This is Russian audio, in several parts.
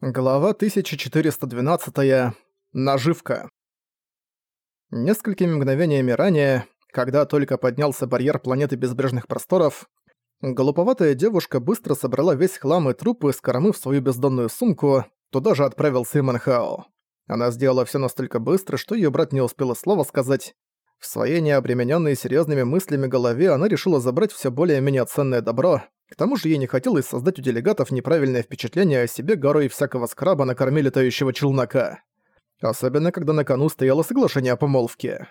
Глава 1412. Наживка. Несколькими мгновениями ранее, когда только поднялся барьер планеты безбрежных просторов, голуповатая девушка быстро собрала весь хлам и трупы, скормыв свою бездонную сумку, туда же отправился и Манхао. Она сделала все настолько быстро, что ее брат не успел слова сказать. В своей необремененной серьезными мыслями голове она решила забрать все более-менее ценное добро — к тому же ей не хотелось создать у делегатов неправильное впечатление о себе горой всякого скраба на корме летающего челнока. Особенно, когда на кону стояло соглашение о помолвке.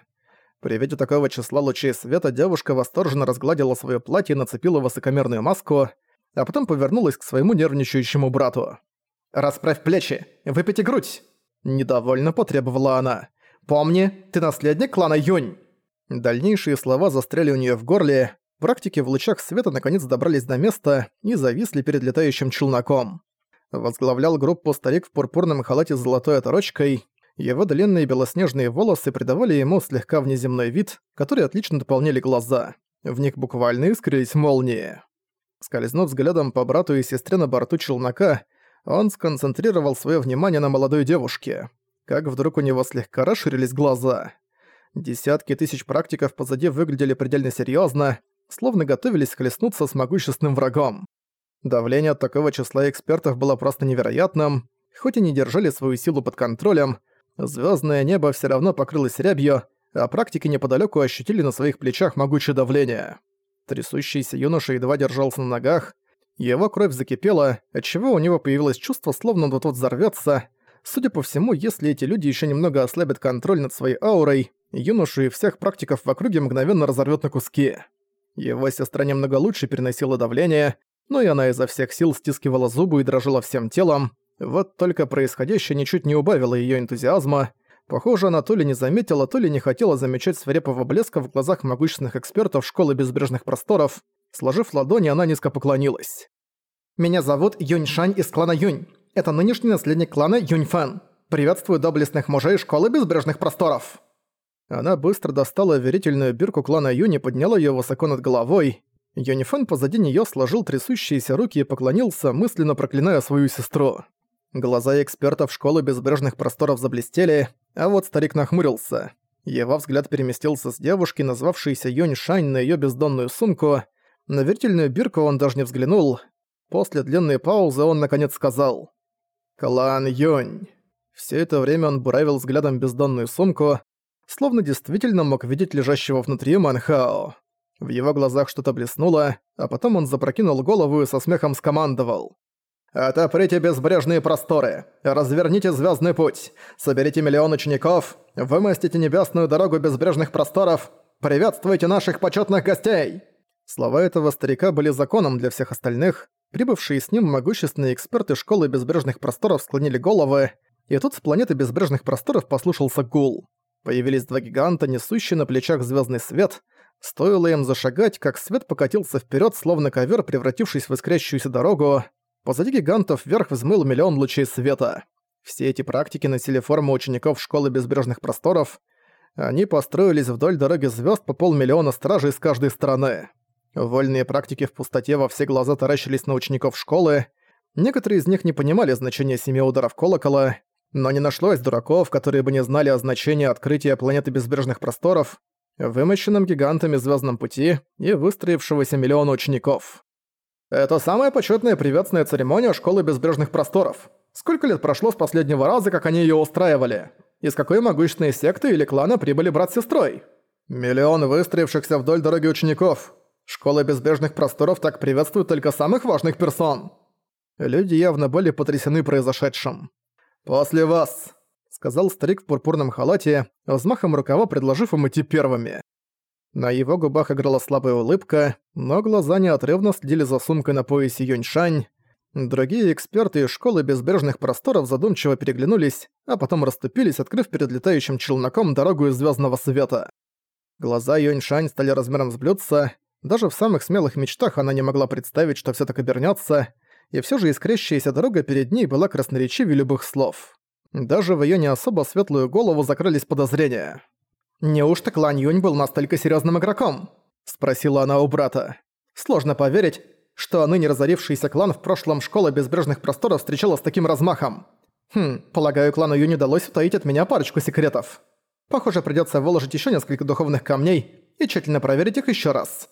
При виде такого числа лучей света девушка восторженно разгладила свое платье и нацепила высокомерную маску, а потом повернулась к своему нервничающему брату. «Расправь плечи! Выпейте грудь!» Недовольно потребовала она. «Помни, ты наследник клана Юнь!» Дальнейшие слова застряли у нее в горле, Практики в лучах света наконец добрались до места и зависли перед летающим челноком. Возглавлял группу старик в пурпурном халате с золотой оторочкой. Его длинные белоснежные волосы придавали ему слегка внеземной вид, который отлично дополняли глаза. В них буквально искрились молнии. Скользнув взглядом по брату и сестре на борту челнока, он сконцентрировал свое внимание на молодой девушке. Как вдруг у него слегка расширились глаза. Десятки тысяч практиков позади выглядели предельно серьезно, словно готовились схлестнуться с могущественным врагом. Давление от такого числа экспертов было просто невероятным, хоть и не держали свою силу под контролем, звездное небо все равно покрылось рябью, а практики неподалеку ощутили на своих плечах могучее давление. Трясущийся юноша едва держался на ногах, его кровь закипела, отчего у него появилось чувство, словно он вот-вот взорвётся. Судя по всему, если эти люди еще немного ослабят контроль над своей аурой, юношу и всех практиков в округе мгновенно разорвет на куски. Его сестра немного лучше переносила давление, но и она изо всех сил стискивала зубы и дрожала всем телом. Вот только происходящее ничуть не убавило её энтузиазма. Похоже, она то ли не заметила, то ли не хотела замечать свирепого блеска в глазах могущественных экспертов Школы Безбрежных Просторов. Сложив ладони, она низко поклонилась. «Меня зовут Юнь Шань из клана Юнь. Это нынешний наследник клана Юнь Фэн. Приветствую доблестных мужей Школы Безбрежных Просторов!» Она быстро достала верительную бирку клана Юни, подняла её высоко над головой. Юнифен позади неё сложил трясущиеся руки и поклонился, мысленно проклиная свою сестру. Глаза экспертов школы безбрежных просторов заблестели, а вот старик нахмурился. Его взгляд переместился с девушки, назвавшейся Юнь Шань, на её бездонную сумку. На верительную бирку он даже не взглянул. После длинной паузы он наконец сказал «Клан Юнь». Все это время он буравил взглядом бездонную сумку, словно действительно мог видеть лежащего внутри Манхао. В его глазах что-то блеснуло, а потом он запрокинул голову и со смехом скомандовал. «Отоприте безбрежные просторы! Разверните звездный путь! Соберите миллион учеников! Вымостите небесную дорогу безбрежных просторов! Приветствуйте наших почетных гостей!» Слова этого старика были законом для всех остальных. Прибывшие с ним могущественные эксперты школы безбрежных просторов склонили головы, и тут с планеты безбрежных просторов послушался гул. Появились два гиганта, несущие на плечах звездный свет. Стоило им зашагать, как свет покатился вперед, словно ковер, превратившись в искрящуюся дорогу. Позади гигантов вверх взмыл миллион лучей света. Все эти практики носили форму учеников школы безбрежных просторов. Они построились вдоль дороги звезд по полмиллиона стражей с каждой стороны. Вольные практики в пустоте во все глаза таращились на учеников школы. Некоторые из них не понимали значения семи ударов колокола, но не нашлось дураков, которые бы не знали о значении открытия планеты безбрежных просторов, вымощенном гигантами звездном пути и выстроившегося миллиона учеников. Это самая почетная приветственная церемония Школы Безбрежных Просторов. Сколько лет прошло с последнего раза, как они ее устраивали? Из какой могущественной секты или клана прибыли брат с сестрой? Миллион выстроившихся вдоль дороги учеников. Школа Безбрежных Просторов так приветствует только самых важных персон. Люди явно были потрясены произошедшим. «После вас», — сказал старик в пурпурном халате, взмахом рукава предложив им идти первыми. На его губах играла слабая улыбка, но глаза неотрывно следили за сумкой на поясе Юньшань. Другие эксперты из школы безбрежных просторов задумчиво переглянулись, а потом расступились, открыв перед летающим челноком дорогу из звездного света. Глаза Юньшань стали размером с блюдца, даже в самых смелых мечтах она не могла представить, что все так обернется и все же искрящаяся дорога перед ней была красноречивее любых слов. Даже в её не особо светлую голову закрылись подозрения. «Неужто Клан Юнь был настолько серьёзным игроком?» – спросила она у брата. «Сложно поверить, что ныне разорившийся клан в прошлом Школа Безбрежных Просторов встречала с таким размахом. Хм, полагаю, клану Юнь удалось утаить от меня парочку секретов. Похоже, придётся выложить ещё несколько духовных камней и тщательно проверить их ещё раз.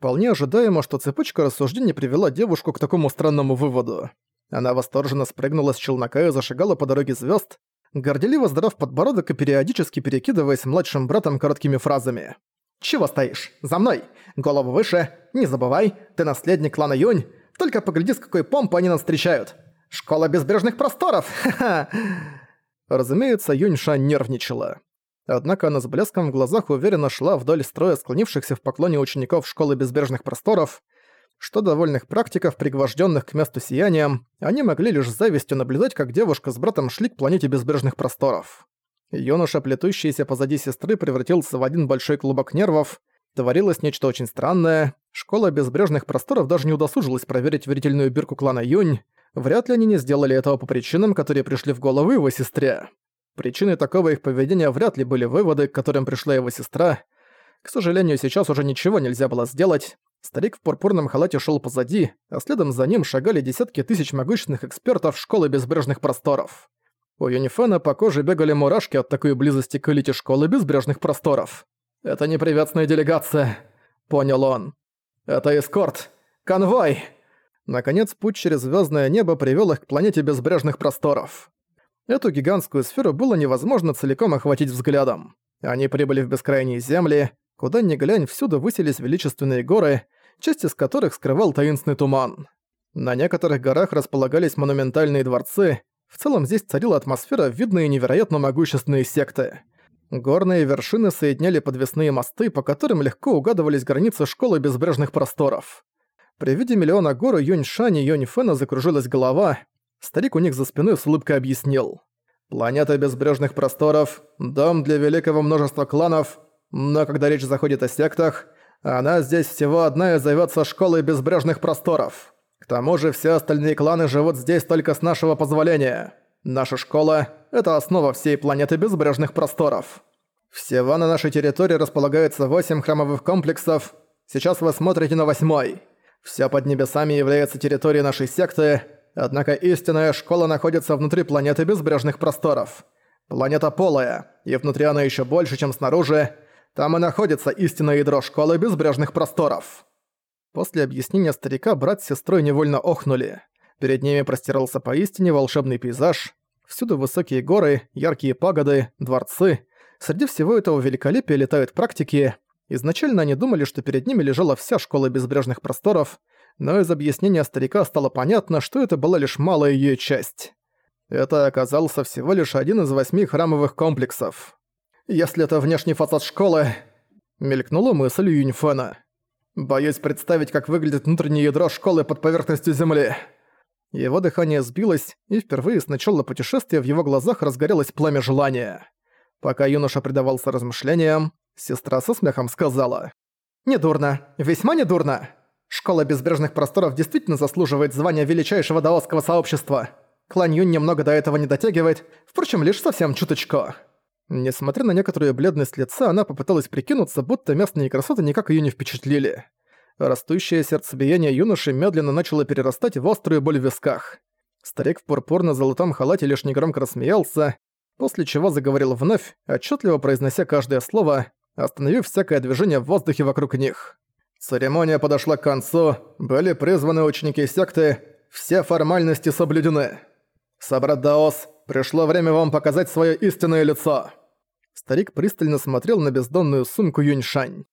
Вполне ожидаемо, что цепочка рассуждений привела девушку к такому странному выводу. Она восторженно спрыгнула с челнока и зашагала по дороге звёзд, горделиво задрав подбородок и периодически перекидываясь младшим братом короткими фразами. «Чего стоишь? За мной! Голову выше! Не забывай, ты наследник клана Юнь! Только погляди, с какой помпой они нас встречают! Школа безбрежных просторов! Ха-ха!» Разумеется, Юньша нервничала. Однако она с блеском в глазах уверенно шла вдоль строя склонившихся в поклоне учеников Школы Безбрежных Просторов, что довольных практиков, пригвожденных к месту сиянием, они могли лишь с завистью наблюдать, как девушка с братом шли к планете Безбрежных Просторов. Юноша, плетущийся позади сестры, превратился в один большой клубок нервов, творилось нечто очень странное, Школа Безбрежных Просторов даже не удосужилась проверить верительную бирку клана Юнь, вряд ли они не сделали этого по причинам, которые пришли в голову его сестре. Причиной такого их поведения вряд ли были выводы, к которым пришла его сестра. К сожалению, сейчас уже ничего нельзя было сделать. Старик в пурпурном халате шел позади, а следом за ним шагали десятки тысяч могущественных экспертов Школы Безбрежных Просторов. У Юнифена по коже бегали мурашки от такой близости к элите Школы Безбрежных Просторов. «Это не приветственная делегация», — понял он. «Это эскорт. Конвой!» Наконец, путь через звездное небо привел их к планете Безбрежных Просторов. Эту гигантскую сферу было невозможно целиком охватить взглядом. Они прибыли в бескрайние земли, куда ни глянь, всюду высились величественные горы, часть из которых скрывал таинственный туман. На некоторых горах располагались монументальные дворцы, в целом здесь царила атмосфера, видные невероятно могущественные секты. Горные вершины соединяли подвесные мосты, по которым легко угадывались границы школы безбрежных просторов. При виде миллиона гор Юнь Шань и Юнь Фэна закружилась голова, Старик у них за спиной с улыбкой объяснил. «Планета безбрежных просторов, дом для великого множества кланов, но когда речь заходит о сектах, она здесь всего одна и зовётся Школой Безбрежных Просторов. К тому же все остальные кланы живут здесь только с нашего позволения. Наша школа – это основа всей планеты Безбрежных Просторов. Всего на нашей территории располагается восемь храмовых комплексов, сейчас вы смотрите на восьмой. Всё под небесами является территорией нашей секты – Однако истинная школа находится внутри планеты безбрежных просторов. Планета полая, и внутри она еще больше, чем снаружи. Там и находится истинное ядро школы безбрежных просторов. После объяснения старика брат с сестрой невольно охнули. Перед ними простирался поистине волшебный пейзаж. Всюду высокие горы, яркие пагоды, дворцы. Среди всего этого великолепия летают практики. Изначально они думали, что перед ними лежала вся школа безбрежных просторов, но из объяснения старика стало понятно, что это была лишь малая её часть. Это оказался всего лишь один из восьми храмовых комплексов. «Если это внешний фасад школы...» — мелькнула мысль Юньфена. «Боюсь представить, как выглядит внутреннее ядро школы под поверхностью земли». Его дыхание сбилось, и впервые с начала путешествия в его глазах разгорелось пламя желания. Пока юноша предавался размышлениям, сестра со смехом сказала. «Недурно, весьма недурно. Школа Безбрежных Просторов действительно заслуживает звания величайшего даосского сообщества. Клан Юнь немного до этого не дотягивает, впрочем, лишь совсем чуточку. Несмотря на некоторую бледность лица, она попыталась прикинуться, будто местные красоты никак её не впечатлили. Растущее сердцебиение юноши медленно начало перерастать в острую боль в висках. Старик в пурпурно-золотом халате лишь негромко рассмеялся, после чего заговорил вновь, отчетливо произнося каждое слово, остановив всякое движение в воздухе вокруг них. Церемония подошла к концу, были призваны ученики секты, все формальности соблюдены. Собрат Даос, пришло время вам показать свое истинное лицо. Старик пристально смотрел на бездонную сумку Юньшань.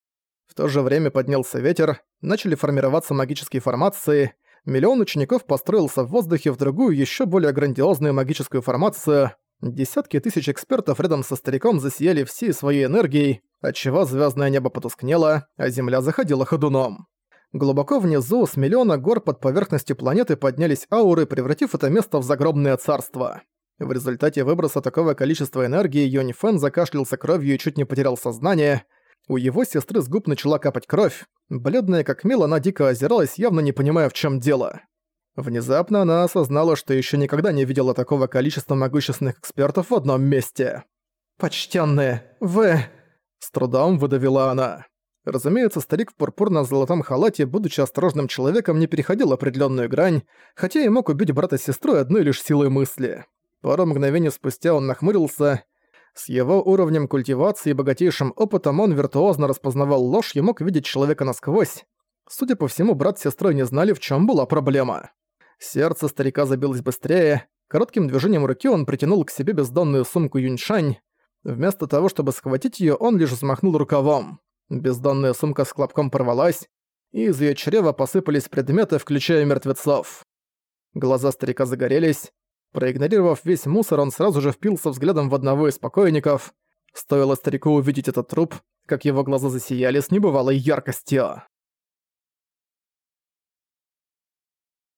В то же время поднялся ветер, начали формироваться магические формации, миллион учеников построился в воздухе в другую, еще более грандиозную магическую формацию, десятки тысяч экспертов рядом со стариком засияли всей своей энергией, отчего звездное небо потускнело, а Земля заходила ходуном. Глубоко внизу, с миллиона гор под поверхностью планеты поднялись ауры, превратив это место в загробное царство. В результате выброса такого количества энергии Йонь Фэн закашлялся кровью и чуть не потерял сознание. У его сестры с губ начала капать кровь. Бледная как мел, она дико озиралась, явно не понимая, в чем дело. Внезапно она осознала, что еще никогда не видела такого количества могущественных экспертов в одном месте. «Почтенные, вы...» С трудом выдавила она. Разумеется, старик в пурпурно-золотом халате, будучи осторожным человеком, не переходил определенную грань, хотя и мог убить брата с сестрой одной лишь силой мысли. Пару мгновений спустя он нахмурился. С его уровнем культивации и богатейшим опытом он виртуозно распознавал ложь и мог видеть человека насквозь. Судя по всему, брат с сестрой не знали, в чем была проблема. Сердце старика забилось быстрее. Коротким движением руки он притянул к себе бездонную сумку Юньшань. Вместо того, чтобы схватить ее, он лишь взмахнул рукавом. Бездонная сумка с клапком порвалась, и из её чрева посыпались предметы, включая мертвецов. Глаза старика загорелись. Проигнорировав весь мусор, он сразу же впился взглядом в одного из покойников. Стоило старику увидеть этот труп, как его глаза засияли с небывалой яркостью.